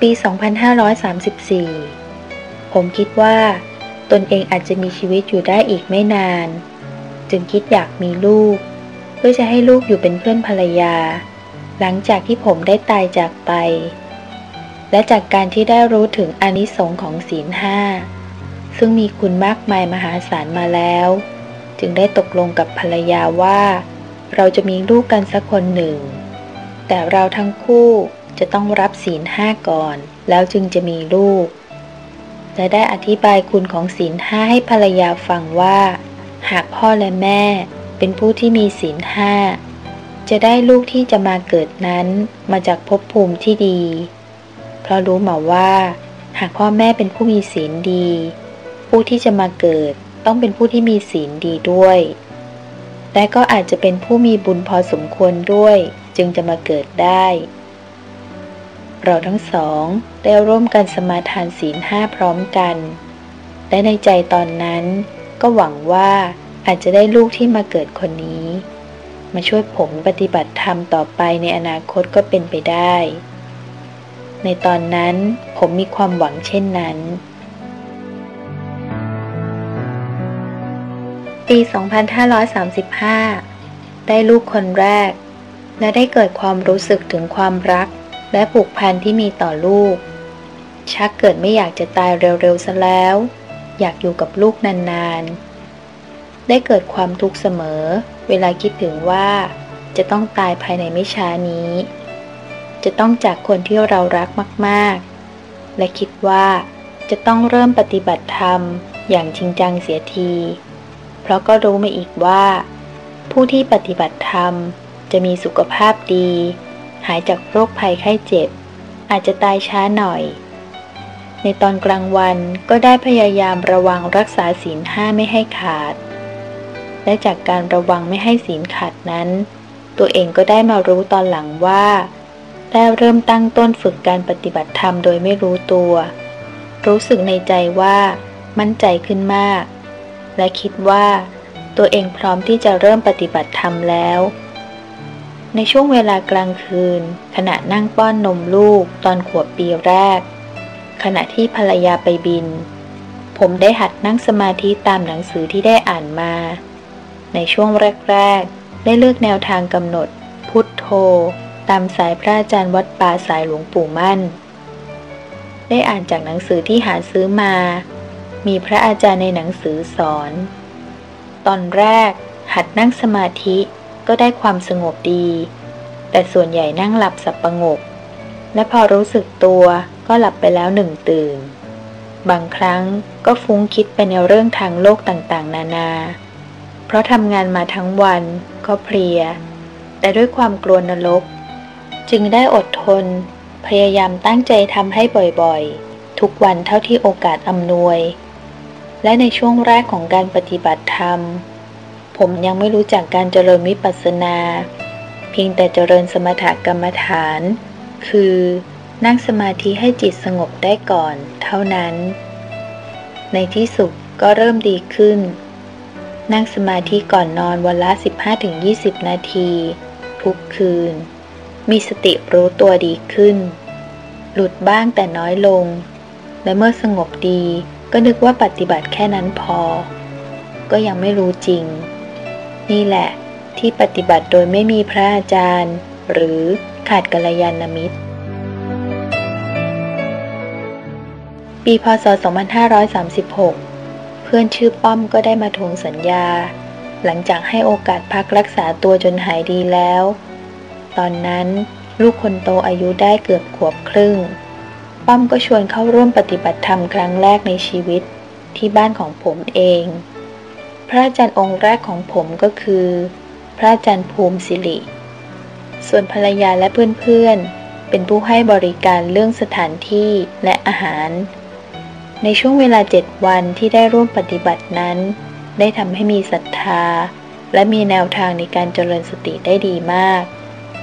ปี 2534 ผมคิดว่า ตนเองอาจจะมีชีวิตอยู่ได้อีกไม่นาน จึงคิดอยากมีลูก เพื่อจะให้ลูกอยู่เป็นเพื่อนภรรยา หลังจากที่ผมได้ตายจากไป และจากการที่ได้รู้ถึงอนิสงค์ของศีลห้าซึ่งมีคุณมากมายมหาศาลมาแล้ว จึงได้ตกลงกับภรรยาว่า เราจะมีลูกกันสักคนหนึ่ง แต่เราทั้งคู่ จะต้องรับศีลห้าก่อน แล้วจึงจะมีลูก และได้อธิบายคุณของศีลห้าให้ภรรยาฟังว่า หากพ่อและแม่เป็นผู้ที่มีศีลห้าจะได้ลูกที่จะมาเกิดนั้นมาจากภพภูมิที่ดี เพราะรู้มาว่า หากพ่อแม่เป็นผู้มีศีลดี ผู้ที่จะมาเกิดต้องเป็นผู้ที่มีศีลดีด้วย และก็อาจจะเป็นผู้มีบุญพอสมควรด้วย จึงจะมาเกิดได้ เราทั้งสองได้ร่วมกันสมาทานศีลห้าพร้อมกัน และในใจตอนนั้น ก็หวังว่าอาจจะได้ลูกที่มาเกิดคนนี้ มาช่วยผมปฏิบัติธรรมต่อไปในอนาคตก็เป็นไปได้ ในตอนนั้นผมมีความหวังเช่นนั้น ปี 2535 ได้ลูกคนแรก และได้เกิดความรู้สึกถึงความรัก และผูกพันที่มีต่อลูก ชักเกิดไม่อยากจะตายเร็วๆซะแล้ว อยากอยู่กับลูกนานๆ ได้เกิดความทุกข์เสมอ เวลาคิดถึงว่าจะต้องตายภายในไม่ช้านี้ จะต้องจากคนที่เรารักมากๆ และคิดว่าจะต้องเริ่มปฏิบัติธรรมอย่างจริงจังเสียที เพราะก็รู้มาอีกว่า ผู้ที่ปฏิบัติธรรมจะมีสุขภาพดี หายจากโรคภัยไข้เจ็บ อาจจะตายช้าหน่อย ในตอนกลางวันก็ได้พยายามระวังรักษาศีลห้าไม่ให้ขาด และจากการระวังไม่ให้ศีลขาดนั้น ตัวเองก็ได้มารู้ตอนหลังว่า ได้เริ่มตั้งต้นฝึกการปฏิบัติธรรมโดยไม่รู้ตัว รู้สึกในใจว่า มั่นใจขึ้นมาก และคิดว่า ตัวเองพร้อมที่จะเริ่มปฏิบัติธรรมแล้ว ในช่วงเวลากลางคืน ขณะนั่งป้อนนมลูกตอนขวบปีแรก ขณะที่ภรรยาไปบิน ผมได้หัดนั่งสมาธิตามหนังสือที่ได้อ่านมา ในช่วงแรก ๆ ได้เลือกแนวทางกำหนด พุทโธ ตามสายพระอาจารย์วัดป่าสายหลวงปู่มั่น ได้อ่านจากหนังสือที่หาซื้อมา มีพระอาจารย์ในหนังสือสอน ตอนแรกหัดนั่งสมาธิ ก็ได้ความสงบดี แต่ส่วนใหญ่นั่งหลับสับประงก และพอรู้สึกตัวก็หลับไปแล้วหนึ่งตื่น บางครั้งก็ฟุ้งคิดไปในเรื่องทางโลกต่างๆ นานา เพราะทำงานมาทั้งวันก็เพลีย แต่ด้วยความกลัวนรก จึงได้อดทน พยายามตั้งใจทำให้บ่อยๆ ทุกวันเท่าที่โอกาสอำนวย และในช่วงแรกของการปฏิบัติธรรม ผมยังไม่รู้จักการเจริญวิปัสสนา เพียงแต่เจริญสมถกรรมฐาน คือนั่งสมาธิให้จิตสงบได้ก่อน เท่านั้น ในที่สุดก็เริ่มดีขึ้น นั่งสมาธิก่อนนอนวันละ 15-20 นาที ทุกคืน มีสติรู้ตัวดีขึ้น หลุดบ้างแต่น้อยลง และเมื่อสงบดีก็นึกว่าปฏิบัติแค่นั้นพอ ก็ยังไม่รู้จริง นี่แหละที่ปฏิบัติโดยไม่มีพระอาจารย์ หรือขาดกัลยาณมิตร ปีพศ 2536 เพื่อนชื่อป้อมก็ได้มาทวงสัญญา หลังจากให้โอกาสพักรักษาตัวจนหายดีแล้ว ตอนนั้นลูกคนโตอายุได้เกือบขวบครึ่ง ป้อมก็ชวนเข้าร่วมปฏิบัติธรรมครั้งแรกในชีวิตที่บ้านของผมเอง พระอาจารย์องค์แรกของผมก็คือ พระอาจารย์ภูมิสิริ ส่วนภรรยาและเพื่อนๆ เป็นผู้ให้บริการเรื่องสถานที่และอาหาร ในช่วงเวลาเจ็ดวันที่ได้ร่วมปฏิบัตินั้น ได้ทำให้มีศรัทธา และมีแนวทางในการเจริญสติได้ดีมาก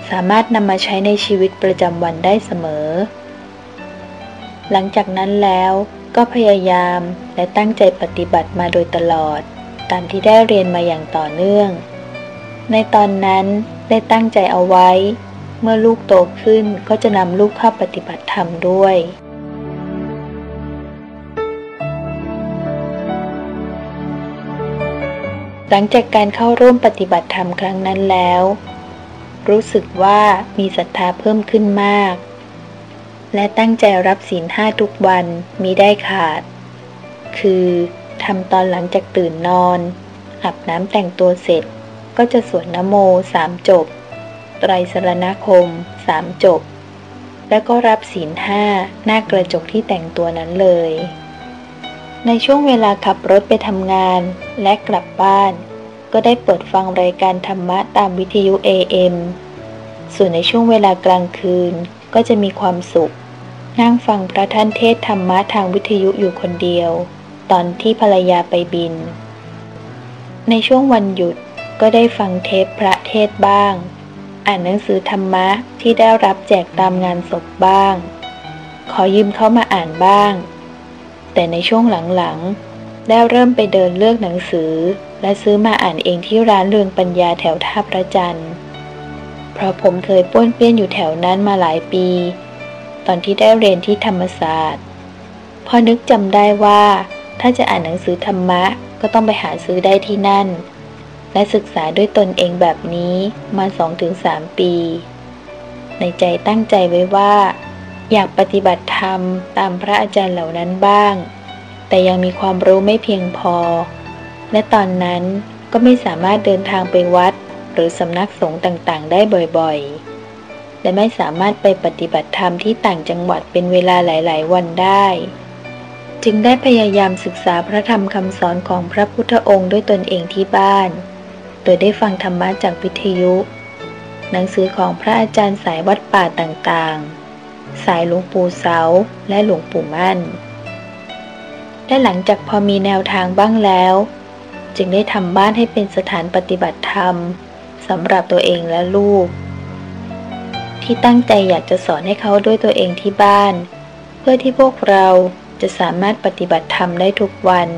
สามารถนำมาใช้ในชีวิตประจำวันได้เสมอ หลังจากนั้นแล้วก็พยายามและตั้งใจปฏิบัติมาโดยตลอด ตามที่ได้เรียนมาอย่างต่อเนื่อง ในตอนนั้นได้ตั้งใจเอาไว้ เมื่อลูกโตขึ้นก็จะนำลูกเข้าปฏิบัติธรรมด้วยหลังจากการเข้าร่วมปฏิบัติธรรมครั้งนั้นแล้ว รู้สึกว่ามีศรัทธาเพิ่มขึ้นมาก และตั้งใจรับศีลห้าทุกวันมีได้ขาด คือ ทำตอนหลังจากตื่นนอนอาบน้ำแต่งตัวเสร็จ ก็จะสวดนโมสามจบ ไตรสรณคมสามจบ แล้วก็รับศีลห้าหน้ากระจกที่แต่งตัวนั้นเลย ในช่วงเวลาขับรถไปทำงานและกลับบ้าน ก็ได้เปิดฟังรายการธรรมะตามวิทยุ AM ส่วนในช่วงเวลากลางคืนก็จะมีความสุข นั่งฟังพระท่านเทศธรรมะทางวิทยุอยู่คนเดียว ตอนที่ภรรยาไปบิน ในช่วงวันหยุดก็ได้ฟังเทปพระเทศบ้าง อ่านหนังสือธรรมะที่ได้รับแจกตามงานศพบ้าง ขอยืมเขามาอ่านบ้าง แต่ในช่วงหลังๆ ได้เริ่มไปเดินเลือกหนังสือ และซื้อมาอ่านเองที่ร้านเรืองปัญญาแถวท่าพระจันทร์ เพราะผมเคยป้วนเปี้ยนอยู่แถวนั้นมาหลายปี ตอนที่ได้เรียนที่ธรรมศาสตร์ พอนึกจำได้ว่า ถ้าจะอ่านหนังสือธรรมะก็ต้องไปหาซื้อได้ที่นั่น และศึกษาด้วยตนเองแบบนี้มา 2-3 ปี ในใจตั้งใจไว้ว่า อยากปฏิบัติธรรมตามพระอาจารย์เหล่านั้นบ้าง แต่ยังมีความรู้ไม่เพียงพอ และตอนนั้นก็ไม่สามารถเดินทางไปวัด หรือสำนักสงฆ์ต่างๆ ได้บ่อยๆ และไม่สามารถไปปฏิบัติธรรมที่ต่างจังหวัดเป็นเวลาหลาย ๆ วันได้ จึงได้พยายามศึกษาพระธรรมคำสอนของพระพุทธองค์ด้วยตนเองที่บ้าน โดยได้ฟังธรรมะจากวิทยุ หนังสือของพระอาจารย์สายวัดป่าต่างๆ สายหลวงปู่เสาและหลวงปู่มั่น และหลังจากพอมีแนวทางบ้างแล้ว จึงได้ทำบ้านให้เป็นสถานปฏิบัติธรรมสำหรับตัวเองและลูก ที่ตั้งใจอยากจะสอนให้เขาด้วยตัวเองที่บ้าน เพื่อที่พวกเรา จะสามารถปฏิบัติธรรมได้ทุกวัน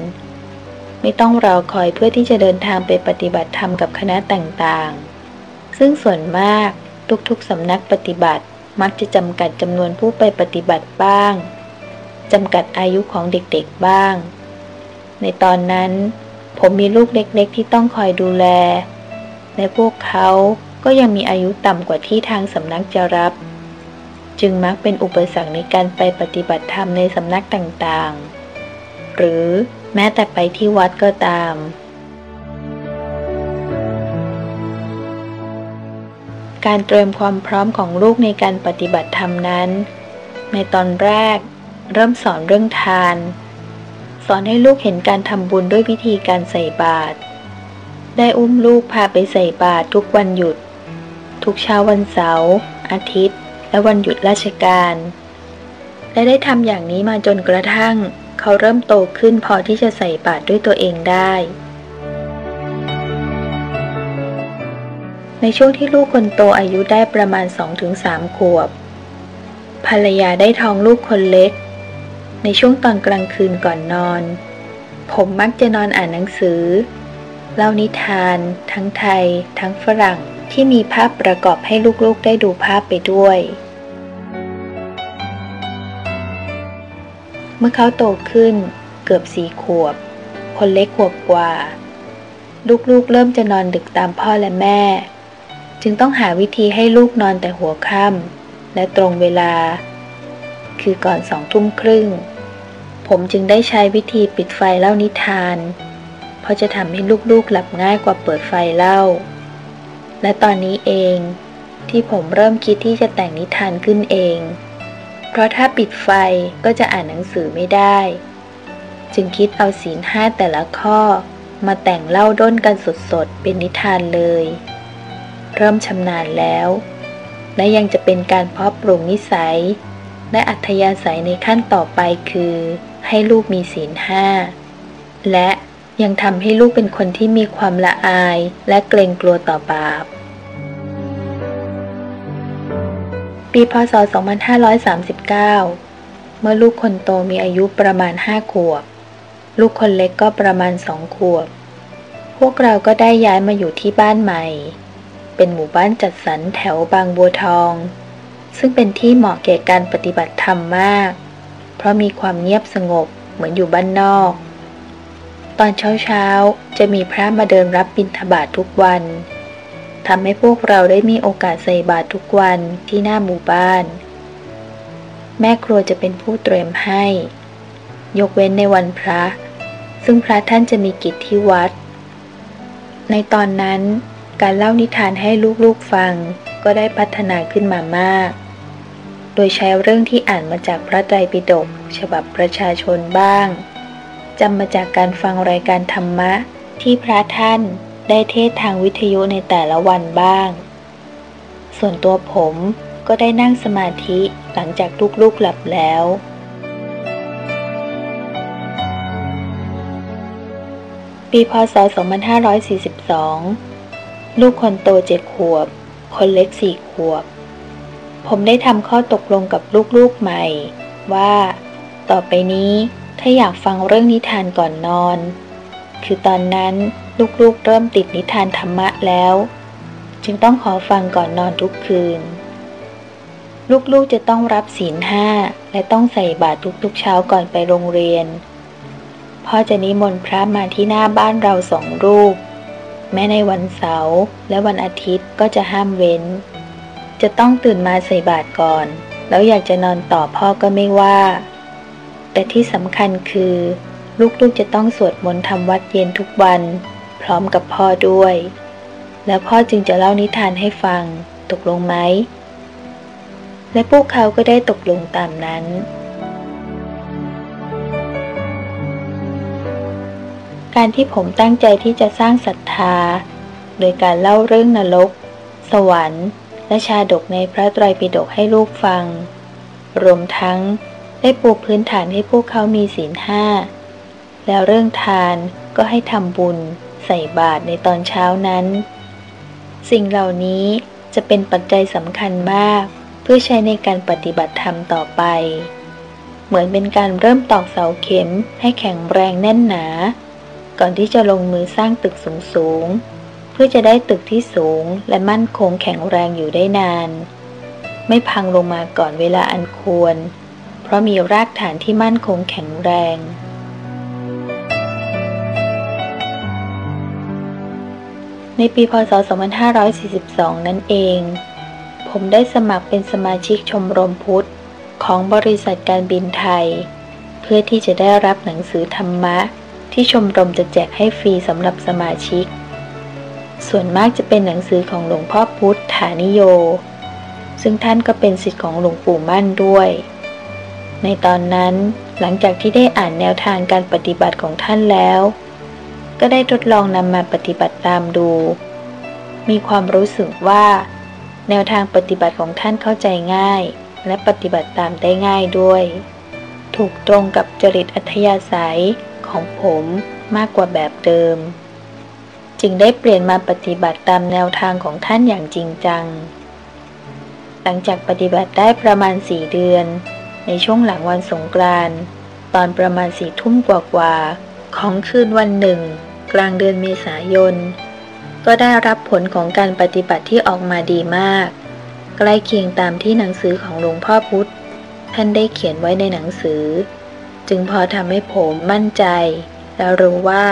ไม่ต้องรอคอยเพื่อที่จะเดินทางไปปฏิบัติธรรมกับคณะต่างๆ ซึ่งส่วนมากทุกๆสำนักปฏิบัติมักจะจำกัดจำนวนผู้ไปปฏิบัติบ้างจำกัดอายุของเด็กๆบ้าง ในตอนนั้น ผมมีลูกเล็กๆ ที่ต้องคอยดูแล และพวกเขาก็ยังมีอายุต่ำกว่าที่ทางสำนักจะรับ จึงมักเป็นอุปสรรคในการไปปฏิบัติธรรมในสำนักต่างๆ หรือแม้แต่ไปที่วัดก็ตาม การเตรียมความพร้อมของลูกในการปฏิบัติธรรมนั้น ในตอนแรกเริ่มสอนเรื่องทาน สอนให้ลูกเห็นการทำบุญด้วยวิธีการใส่บาตร ได้อุ้มลูกพาไปใส่บาตรทุกวันหยุด ทุกเช้าวันเสาร์อาทิตย์ และวันหยุดราชการ และได้ทำอย่างนี้มาจนกระทั่ง เขาเริ่มโตขึ้นพอที่จะใส่บาตรด้วยตัวเองได้ ในช่วงที่ลูกคนโตอายุได้ประมาณ 2-3 ขวบ ภรรยาได้ท้องลูกคนเล็ก ในช่วงตอนกลางคืนก่อนนอน ผมมักจะนอนอ่านหนังสือ เล่านิทาน ทั้งไทย ทั้งฝรั่ง ที่มีภาพประกอบให้ลูกๆได้ดูภาพไปด้วย เมื่อเขาโตขึ้นเกือบสี่ขวบ คนเล็กขวบกว่า ลูกๆเริ่มจะนอนดึกตามพ่อและแม่ จึงต้องหาวิธีให้ลูกนอนแต่หัวค่ำและตรงเวลา คือก่อนสองทุ่มครึ่ง ผมจึงได้ใช้วิธีปิดไฟเล่านิทาน เพราะจะทำให้ลูกๆหลับง่ายกว่าเปิดไฟเล่า และตอนนี้เองที่ผมเริ่มคิดที่จะแต่งนิทานขึ้นเอง เพราะถ้าปิดไฟก็จะอ่านหนังสือไม่ได้ จึงคิดเอาศีลห้าแต่ละข้อ มาแต่งเล่าด้นกันสดๆ เป็นนิทานเลย เริ่มชำนาญแล้ว และยังจะเป็นการเพาะปลูกนิสัย และอัธยาศัยในขั้นต่อไปคือ ให้ลูกมีศีลห้าและ ยังทำให้ลูกเป็นคนที่มีความละอายและเกรงกลัวต่อบาป ปีพศ 2539 เมื่อลูกคนโตมีอายุประมาณห้าขวบ ลูกคนเล็กก็ประมาณสองขวบ พวกเราก็ได้ย้ายมาอยู่ที่บ้านใหม่ เป็นหมู่บ้านจัดสรรแถวบางบัวทอง ซึ่งเป็นที่เหมาะแก่การปฏิบัติธรรมมาก เพราะมีความเงียบสงบเหมือนอยู่บ้านนอก ตอนเช้าๆ จะมีพระมาเดินรับบิณฑบาตททุกวันทำให้พวกเราได้มีโอกาสใส่บาตรทุกวันที่หน้าหมู่บ้าน แม่ครัวจะเป็นผู้เตรียมให้ ยกเว้นในวันพระ ซึ่งพระท่านจะมีกิจที่วัด ในตอนนั้นการเล่านิทานให้ลูกๆฟังก็ได้พัฒนาขึ้นมามาก โดยใช้เรื่องที่อ่านมาจากพระไตรปิฎกฉบับประชาชนบ้าง จำมาจากการฟังรายการธรรมะที่พระท่านได้เทศทางวิทยุในแต่ละวันบ้าง ส่วนตัวผมก็ได้นั่งสมาธิหลังจากลูกๆหลับแล้ว ปีพศ 2542 ลูกคนโตเจ็ดขวบ คนเล็กสี่ขวบ ผมได้ทำข้อตกลงกับลูกๆใหม่ ว่า ต่อไปนี้ ถ้าอยากฟังเรื่องนิทานก่อนนอน คือตอนนั้นลูกๆเริ่มติดนิทานธรรมะแล้ว จึงต้องขอฟังก่อนนอนทุกคืน ลูกๆจะต้องรับศีลห้าและต้องใส่บาตรทุกๆเช้าก่อนไปโรงเรียน พ่อจะนิมนต์พระมาที่หน้าบ้านเราสองรูป แม้ในวันเสาร์และวันอาทิตย์ก็จะห้ามเว้น จะต้องตื่นมาใส่บาตรก่อน แล้วอยากจะนอนต่อพ่อก็ไม่ว่า แต่ที่สำคัญคือ ลูกๆจะต้องสวดมนต์ทำวัดเย็นทุกวัน พร้อมกับพ่อด้วย แล้วพ่อจึงจะเล่านิทานให้ฟัง ตกลงไหม และพวกเขาก็ได้ตกลงตามนั้น การที่ผมตั้งใจที่จะสร้างศรัทธา โดยการเล่าเรื่องนรก สวรรค์ และชาดกในพระไตรปิฎกให้ลูกฟัง รวมทั้ง ได้ปูพื้นฐานให้พวกเขามีศีลห้า แล้วเรื่องทานก็ให้ทำบุญใส่บาตรในตอนเช้านั้น สิ่งเหล่านี้จะเป็นปัจจัยสำคัญมาก เพื่อใช้ในการปฏิบัติธรรมต่อไป เหมือนเป็นการเริ่มตอกเสาเข็มให้แข็งแรงแน่นหนา ก่อนที่จะลงมือสร้างตึกสูงๆเพื่อจะได้ตึกที่สูงและมั่นคงแข็งแรงอยู่ได้นาน ไม่พังลงมาก่อนเวลาอันควร เพราะมีรากฐานที่มั่นคงแข็งแรง ในปีพศ 2542 นั่นเอง ผมได้สมัครเป็นสมาชิกชมรมพุทธ ของบริษัทการบินไทย เพื่อที่จะได้รับหนังสือธรรมะ ที่ชมรมจะแจกให้ฟรีสำหรับสมาชิก ส่วนมากจะเป็นหนังสือของหลวงพ่อพุทธฐานิโยซึ่งท่านก็เป็นสิทธิ์ของหลวงปู่มั่นด้วย ในตอนนั้นหลังจากที่ได้อ่านแนวทางการปฏิบัติของท่านแล้ว ก็ได้ทดลองนำมาปฏิบัติตามดู มีความรู้สึกว่า แนวทางปฏิบัติของท่านเข้าใจง่าย และปฏิบัติตามได้ง่ายด้วย ถูกตรงกับจริตอัธยาศัยของผมมากกว่าแบบเดิม จึงได้เปลี่ยนมาปฏิบัติตามแนวทางของท่านอย่างจริงจัง หลังจากปฏิบัติได้ประมาณสี่เดือน ในช่วงหลังวันสงกรานต์ตอนประมาณสี่ทุ่มกว่าๆ ของคืนวันหนึ่ง กลางเดือนเมษายน ก็ได้รับผลของการปฏิบัติที่ออกมาดีมาก ใกล้เคียงตามที่หนังสือของหลวงพ่อพุธท่านได้เขียนไว้ในหนังสือ จึงพอทำให้ผมมั่นใจ และรู้ว่า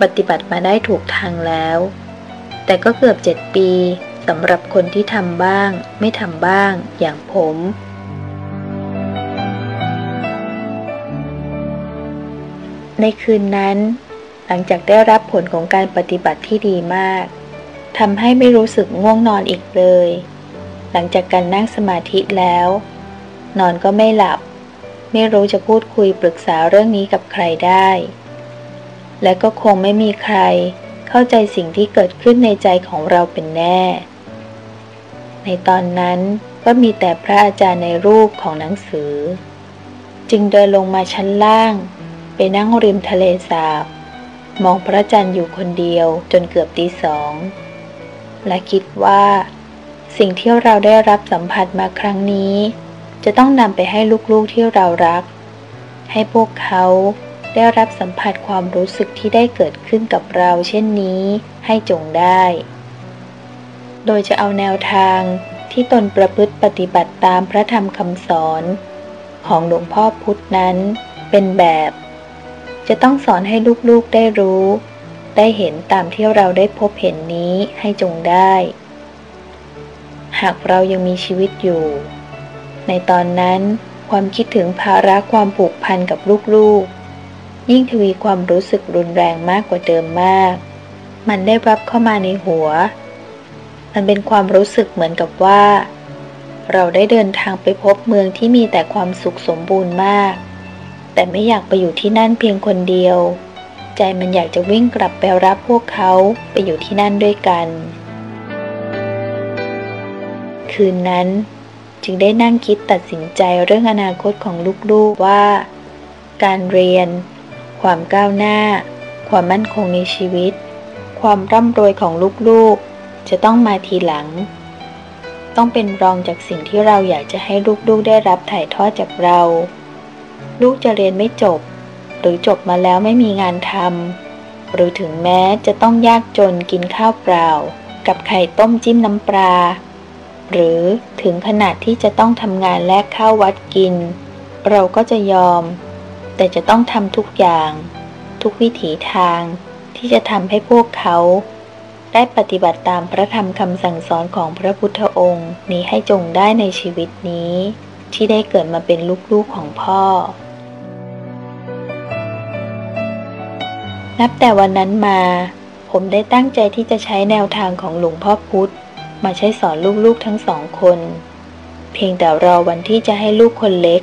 ปฏิบัติมาได้ถูกทางแล้ว แต่ก็เกือบเจ็ดปีสำหรับคนที่ทำบ้าง ไม่ทำบ้างอย่างผม ในคืนนั้น หลังจากได้รับผลของการปฏิบัติที่ดีมากทำให้ไม่รู้สึกง่วงนอนอีกเลย หลังจากการนั่งสมาธิแล้ว นอนก็ไม่หลับ ไม่รู้จะพูดคุยปรึกษาเรื่องนี้กับใครได้ และก็คงไม่มีใครเข้าใจสิ่งที่เกิดขึ้นในใจของเราเป็นแน่ ในตอนนั้นก็มีแต่พระอาจารย์ในรูปของหนังสือ จึงเดินลงมาชั้นล่าง นั่งริมทะเลสาบ มองพระจันทร์อยู่คนเดียวจนเกือบตีสอง และคิดว่า สิ่งที่เราได้รับสัมผัสมาครั้งนี้ จะต้องนำไปให้ลูกๆที่เรารัก ให้พวกเขาได้รับสัมผัสความรู้สึกที่ได้เกิดขึ้นกับเราเช่นนี้ให้จงได้ โดยจะเอาแนวทางที่ตนประพฤติปฏิบัติตามพระธรรมคำสอน ของหลวงพ่อพุธนั้นเป็นแบบ จะต้องสอนให้ลูกๆได้รู้ ได้เห็นตามที่เราได้พบเห็นนี้ให้จงได้ หากเรายังมีชีวิตอยู่ ในตอนนั้นความคิดถึงภาระความผูกพันกับลูกๆ ยิ่งทวีความรู้สึกรุนแรงมากกว่าเดิมมาก มันได้รับเข้ามาในหัว มันเป็นความรู้สึกเหมือนกับว่า เราได้เดินทางไปพบเมืองที่มีแต่ความสุขสมบูรณ์มาก แต่ไม่อยากไปอยู่ที่นั่นเพียงคนเดียว ใจมันอยากจะวิ่งกลับไปรับพวกเขาไปอยู่ที่นั่นด้วยกัน คืนนั้นจึงได้นั่งคิดตัดสินใจเรื่องอนาคตของลูกๆว่า การเรียน ความก้าวหน้า ความมั่นคงในชีวิต ความร่ำรวยของลูกๆ จะต้องมาทีหลัง ต้องเป็นรองจากสิ่งที่เราอยากจะให้ลูกๆได้รับถ่ายทอดจากเรา ลูกจะเรียนไม่จบ หรือจบมาแล้วไม่มีงานทำหรือถึงแม้จะต้องยากจนกินข้าวเปล่า กับไข่ต้มจิ้มน้ำปลา หรือถึงขนาดที่จะต้องทำงานแลกข้าววัดกิน เราก็จะยอม แต่จะต้องทำทุกอย่าง ทุกวิถีทางที่จะทำให้พวกเขาได้ปฏิบัติตามพระธรรมคำสั่งสอนของพระพุทธองค์นี้ให้จงได้ในชีวิตนี้ ที่ได้เกิดมาเป็นลูกๆของพ่อ นับแต่วันนั้นมา ผมได้ตั้งใจที่จะใช้แนวทางของหลวงพ่อพุธมาใช้สอนลูกๆทั้งสองคน เพียงแต่รอวันที่จะให้ลูกคนเล็ก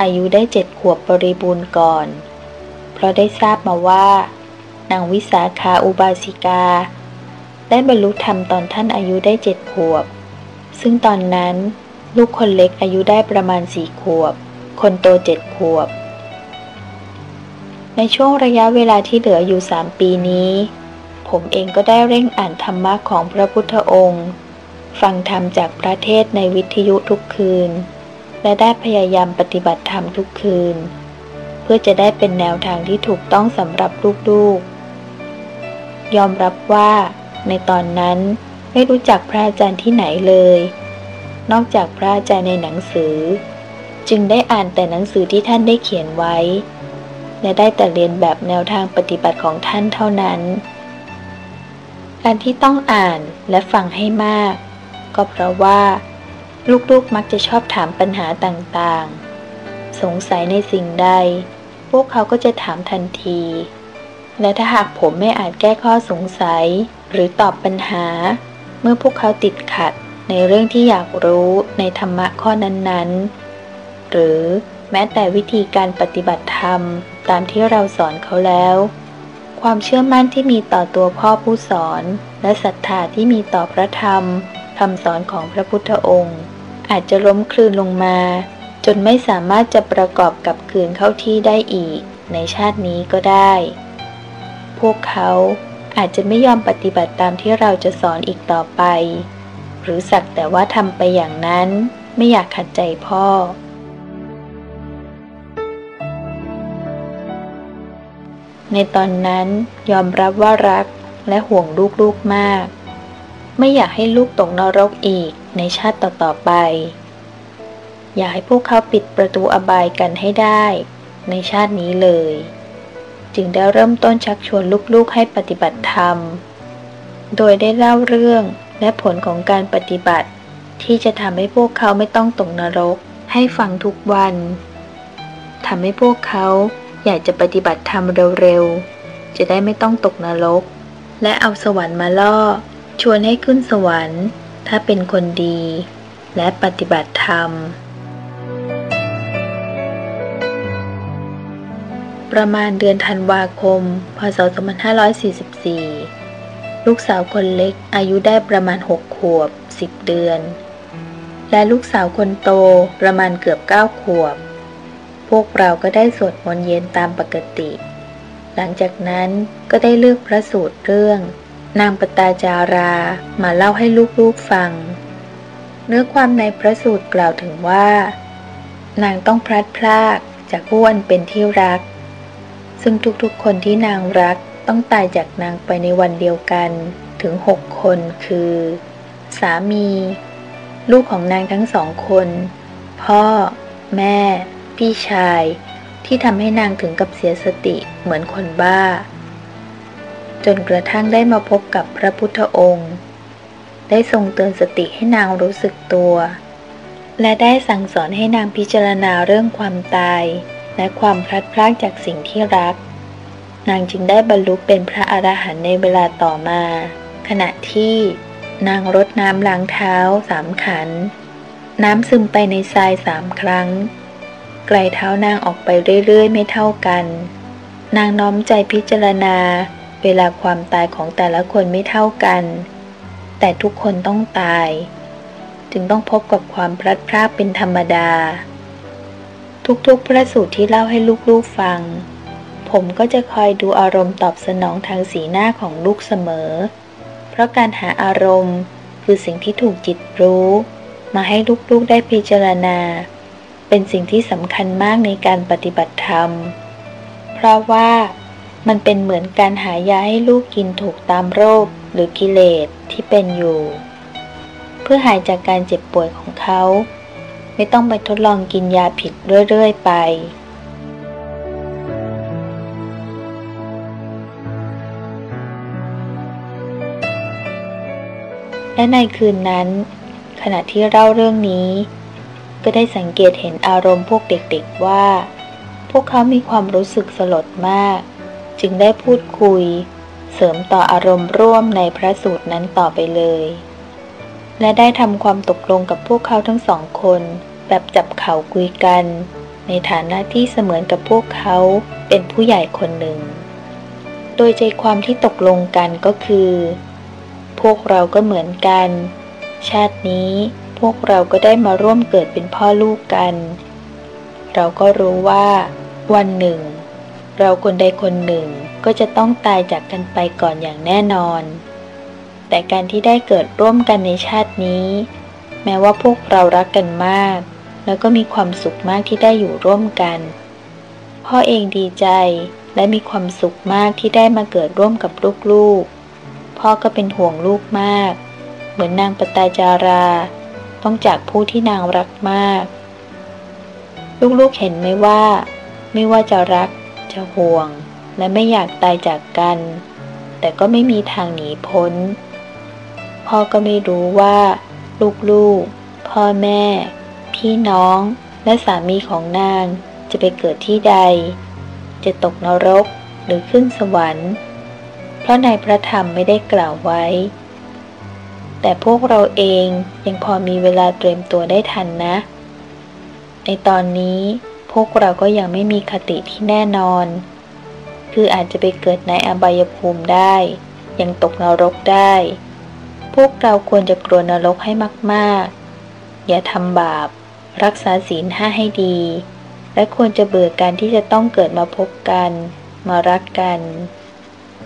อายุได้เจ็ดขวบบริบูรณ์ก่อน เพราะได้ทราบมาว่า นางวิสาขาอุบาสิกา ได้บรรลุธรรมตอนท่านอายุได้เจ็ดขวบ ซึ่งตอนนั้น ลูกคนเล็กอายุได้ประมาณสี่ขวบ คนโตเจ็ดขวบ ในช่วงระยะเวลาที่เหลืออยู่สามปีนี้ ผมเองก็ได้เร่งอ่านธรรมะของพระพุทธองค์ ฟังธรรมจากพระเทศในวิทยุทุกคืน และได้พยายามปฏิบัติธรรมทุกคืน เพื่อจะได้เป็นแนวทางที่ถูกต้องสำหรับลูกๆ ยอมรับว่าในตอนนั้นไม่รู้จักพระอาจารย์ที่ไหนเลย นอกจากพระอาจารย์ในหนังสือ จึงได้อ่านแต่หนังสือที่ท่านได้เขียนไว้ และได้แต่เรียนแบบแนวทางปฏิบัติของท่านเท่านั้น การที่ต้องอ่านและฟังให้มาก ก็เพราะว่า ลูกๆมักจะชอบถามปัญหาต่างๆ สงสัยในสิ่งใด พวกเขาก็จะถามทันที และถ้าหากผมไม่อาจแก้ข้อสงสัยหรือตอบปัญหา เมื่อพวกเขาติดขัด ในเรื่องที่อยากรู้ในธรรมะข้อนั้นๆ หรือแม้แต่วิธีการปฏิบัติธรรมตามที่เราสอนเขาแล้ว ความเชื่อมั่นที่มีต่อตัวพ่อผู้สอน และศรัทธาที่มีต่อพระธรรมคำสอนของพระพุทธองค์ อาจจะล้มคลืนลงมา จนไม่สามารถจะประกอบกับคืนเข้าที่ได้อีก ในชาตินี้ก็ได้ พวกเขาอาจจะไม่ยอมปฏิบัติตามที่เราจะสอนอีกต่อไป หรือสักแต่ว่าทำไปอย่างนั้นไม่อยากขัดใจพ่อ ในตอนนั้นยอมรับว่ารักและห่วงลูกๆมาก ไม่อยากให้ลูกตกนรกอีกในชาติต่อๆไป อยากให้พวกเขาปิดประตูอบายกันให้ได้ในชาตินี้เลย จึงได้เริ่มต้นชักชวนลูกๆให้ปฏิบัติธรรม โดยได้เล่าเรื่อง และผลของการปฏิบัติ ที่จะทำให้พวกเขาไม่ต้องตกนรก ให้ฟังทุกวันทำให้พวกเขาอยากจะปฏิบัติธรรมเร็วๆ จะได้ไม่ต้องตกนรก และเอาสวรรค์มาล่อ ชวนให้ขึ้นสวรรค์ ถ้าเป็นคนดี และปฏิบัติธรรม ประมาณเดือนธันวาคม พศ 2544 ลูกสาวคนเล็กอายุได้ประมาณ6ขวบ10เดือน และลูกสาวคนโตประมาณเกือบ9ขวบ พวกเราก็ได้สวดมนต์เย็นตามปกติ หลังจากนั้นก็ได้เลือกพระสูตรเรื่อง นางปตาจารามาเล่าให้ลูกๆฟัง เนื้อความในพระสูตรกล่าวถึงว่า นางต้องพลัดพรากจากผู้อันเป็นที่รัก ซึ่งทุกๆคนที่นางรัก ต้องตายจากนางไปในวันเดียวกันถึงหกคนคือ สามี ลูกของนางทั้งสองคน พ่อ แม่ พี่ชาย ที่ทำให้นางถึงกับเสียสติเหมือนคนบ้า จนกระทั่งได้มาพบกับพระพุทธองค์ ได้ทรงเตือนสติให้นางรู้สึกตัว และได้สั่งสอนให้นางพิจารณาเรื่องความตาย และความพลัดพรากจากสิ่งที่รัก นางจึงได้บรรลุเป็นพระอรหันต์ในเวลาต่อมา ขณะที่นางรดน้ำล้างเท้าสามขัน น้ำซึมไปในทรายสามครั้ง ไกลเท้านางออกไปเรื่อยๆ ไม่เท่ากัน นางน้อมใจพิจารณา เวลาความตายของแต่ละคนไม่เท่ากัน แต่ทุกคนต้องตาย จึงต้องพบกับความพลัดพรากเป็นธรรมดา ทุกๆพระสูตรที่เล่าให้ลูกๆฟัง ผมก็จะคอยดูอารมณ์ตอบสนองทางสีหน้าของลูกเสมอ เพราะการหาอารมณ์ คือสิ่งที่ถูกจิตรู้ มาให้ลูกๆได้พิจารณา เป็นสิ่งที่สำคัญมากในการปฏิบัติธรรม เพราะว่ามันเป็นเหมือนการหายาให้ลูกกินถูกตามโรคหรือกิเลสที่เป็นอยู่ เพื่อหายจากการเจ็บป่วยของเขา ไม่ต้องไปทดลองกินยาผิดเรื่อยๆไป และในคืนนั้น ขณะที่เล่าเรื่องนี้ ก็ได้สังเกตเห็นอารมณ์พวกเด็กๆว่า พวกเขามีความรู้สึกสลดมาก จึงได้พูดคุย เสริมต่ออารมณ์ร่วมในพระสูตรนั้นต่อไปเลย และได้ทำความตกลงกับพวกเขาทั้งสองคน แบบจับเข่าคุยกัน ในฐานะที่เสมือนกับพวกเขาเป็นผู้ใหญ่คนหนึ่ง โดยใจความที่ตกลงกันก็คือ พวกเราก็เหมือนกัน ชาตินี้พวกเราก็ได้มาร่วมเกิดเป็นพ่อลูกกัน เราก็รู้ว่า วันหนึ่ง เราคนใดคนหนึ่งก็จะต้องตายจากกันไปก่อนอย่างแน่นอน แต่การที่ได้เกิดร่วมกันในชาตินี้ แม้ว่าพวกเรารักกันมาก แล้วก็มีความสุขมากที่ได้อยู่ร่วมกัน พ่อเองดีใจและมีความสุขมากที่ได้มาเกิดร่วมกับลูกๆ พ่อก็เป็นห่วงลูกมาก เหมือนนางปตาจารา ต้องจากผู้ที่นางรักมาก ลูกๆเห็นไหมว่า ไม่ว่าจะรัก จะห่วง และไม่อยากตายจากกัน แต่ก็ไม่มีทางหนีพ้น พ่อก็ไม่รู้ว่า ลูกๆ พ่อแม่ พี่น้อง และสามีของนางจะไปเกิดที่ใด จะตกนรกหรือขึ้นสวรรค์ เพราะในพระธรรมไม่ได้กล่าวไว้ แต่พวกเราเองยังพอมีเวลาเตรียมตัวได้ทันนะ ในตอนนี้พวกเราก็ยังไม่มีคติที่แน่นอน คืออาจจะไปเกิดในอบายภูมิได้ ยังตกนรกได้ พวกเราควรจะกลัวนรกให้มากๆ อย่าทำบาป รักษาศีลห้าให้ดี และควรจะเบื่อการที่จะต้องเกิดมาพบกัน มารักกัน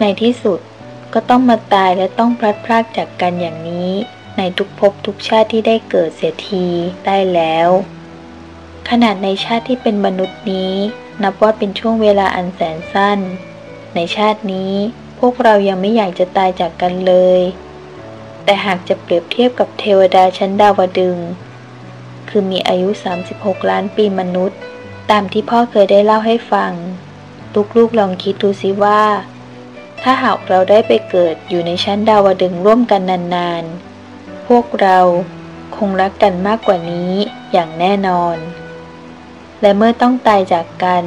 ในที่สุดก็ต้องมาตายและต้องพลัดพรากจากกันอย่างนี้ ในทุกภพทุกชาติที่ได้เกิดเสียทีได้แล้ว ขนาดในชาติที่เป็นมนุษย์นี้ นับว่าเป็นช่วงเวลาอันแสนสั้น ในชาตินี้พวกเรายังไม่อยากจะตายจากกันเลย แต่หากจะเปรียบเทียบกับเทวดาชั้นดาวดึง คือมีอายุ 36 ล้านปีมนุษย์ ตามที่พ่อเคยได้เล่าให้ฟัง ลูกๆลองคิดดูสิว่า ถ้าหากเราได้ไปเกิดอยู่ในชั้นดาวดึงร่วมกันนานๆ พวกเราคงรักกันมากกว่านี้อย่างแน่นอน และเมื่อต้องตายจากกัน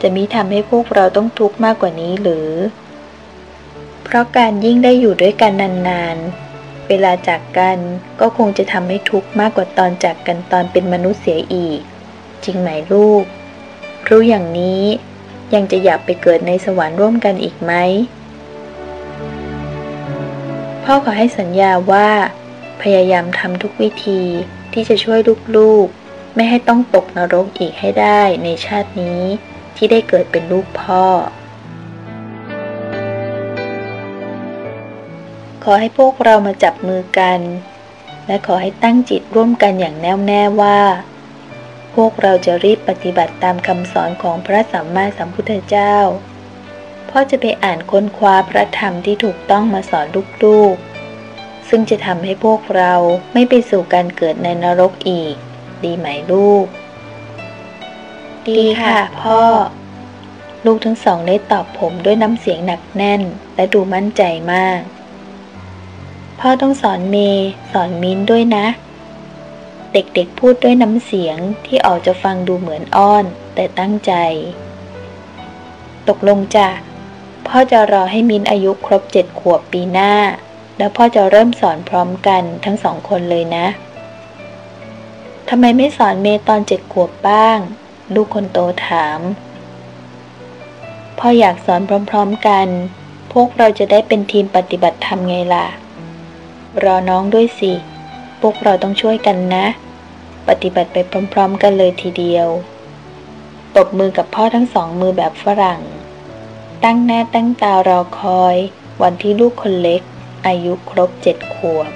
จะมีทำให้พวกเราต้องทุกข์มากกว่านี้หรือ เพราะการยิ่งได้อยู่ด้วยกันนานๆ เวลาจากกันก็คงจะทำให้ทุกข์มากกว่าตอนจากกันตอนเป็นมนุษย์เสียอีก จริงไหมลูก รู้อย่างนี้ยังจะอยากไปเกิดในสวรรค์ร่วมกันอีกไหม พ่อขอให้สัญญาว่า พยายามทำทุกวิธีที่จะช่วยลูกๆ ไม่ให้ต้องตกนรกอีกให้ได้ในชาตินี้ที่ได้เกิดเป็นลูกพ่อ ขอให้พวกเรามาจับมือกัน และขอให้ตั้งจิตร่วมกันอย่างแน่วแน่ว่า พวกเราจะรีบปฏิบัติตามคำสอนของพระสัมมาสัมพุทธเจ้า พ่อจะไปอ่านค้นคว้าพระธรรมที่ถูกต้องมาสอนลูกๆซึ่งซึ่งจะทำให้พวกเราไม่ไปสู่การเกิดในนรกอีก ดีไหมลูก ดีค่ะพ่อ ลูกทั้งสองได้ตอบผมด้วยน้ำเสียงหนักแน่นและดูมั่นใจมาก พ่อต้องสอนเมย์สอนมิ้นด้วยนะ เด็กๆพูดด้วยน้ำเสียงที่ออกจะฟังดูเหมือนอ้อน แต่ตั้งใจตกลงจ้ะ พ่อจะรอให้มิ้นอายุครบเจ็ดขวบปีหน้า แล้วพ่อจะเริ่มสอนพร้อมกันทั้งสองคนเลยนะทำไมไม่สอนเมย์ตอนเจ็ดขวบบ้าง ลูกคนโตถาม พ่ออยากสอนพร้อมๆกัน พวกเราจะได้เป็นทีมปฏิบัติธรรมไงล่ะ รอน้องด้วยสิ พวกเราต้องช่วยกันนะ ปฏิบัติไปพร้อมๆกันเลยทีเดียว ตบมือกับพ่อทั้งสองมือแบบฝรั่ง ตั้งหน้าตั้งตารอคอย วันที่ลูกคนเล็ก อายุครบเจ็ดขวบ